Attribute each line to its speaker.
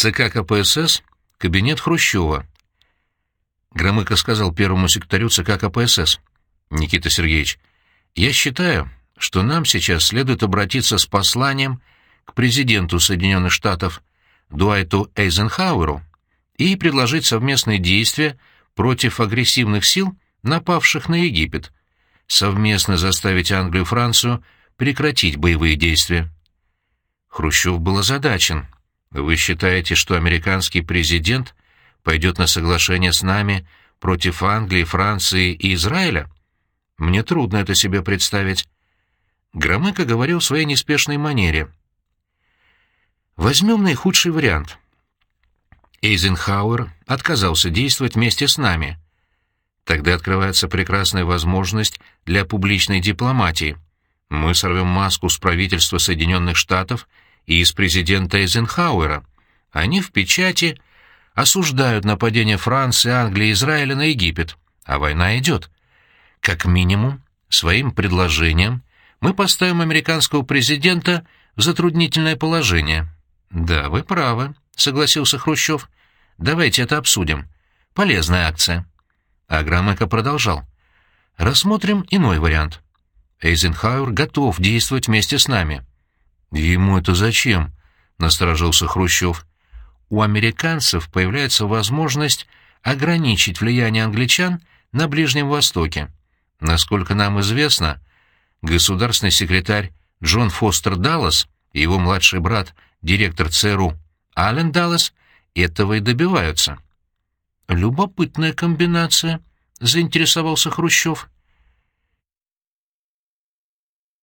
Speaker 1: ЦК КПСС, кабинет Хрущева. Громыко сказал первому секретарю ЦК КПСС. «Никита Сергеевич, я считаю, что нам сейчас следует обратиться с посланием к президенту Соединенных Штатов Дуайту Эйзенхауэру и предложить совместные действия против агрессивных сил, напавших на Египет, совместно заставить Англию и Францию прекратить боевые действия. Хрущев был озадачен. Вы считаете, что американский президент пойдет на соглашение с нами против Англии, Франции и Израиля? Мне трудно это себе представить. Громыко говорил в своей неспешной манере. Возьмем наихудший вариант. Эйзенхауэр отказался действовать вместе с нами. Тогда открывается прекрасная возможность для публичной дипломатии. Мы сорвем маску с правительства Соединенных Штатов и из президента Эйзенхауэра. Они в печати осуждают нападение Франции, Англии и Израиля на Египет, а война идет. Как минимум, своим предложением мы поставим американского президента в затруднительное положение. «Да, вы правы», — согласился Хрущев. «Давайте это обсудим. Полезная акция». А Громыко продолжал. «Рассмотрим иной вариант. Эйзенхауэр готов действовать вместе с нами». «Ему это зачем?» — насторожился Хрущев. «У американцев появляется возможность ограничить влияние англичан на Ближнем Востоке. Насколько нам известно, государственный секретарь Джон Фостер Даллас и его младший брат — директор ЦРУ Ален Даллас, этого и добиваются. «Любопытная комбинация», — заинтересовался Хрущев.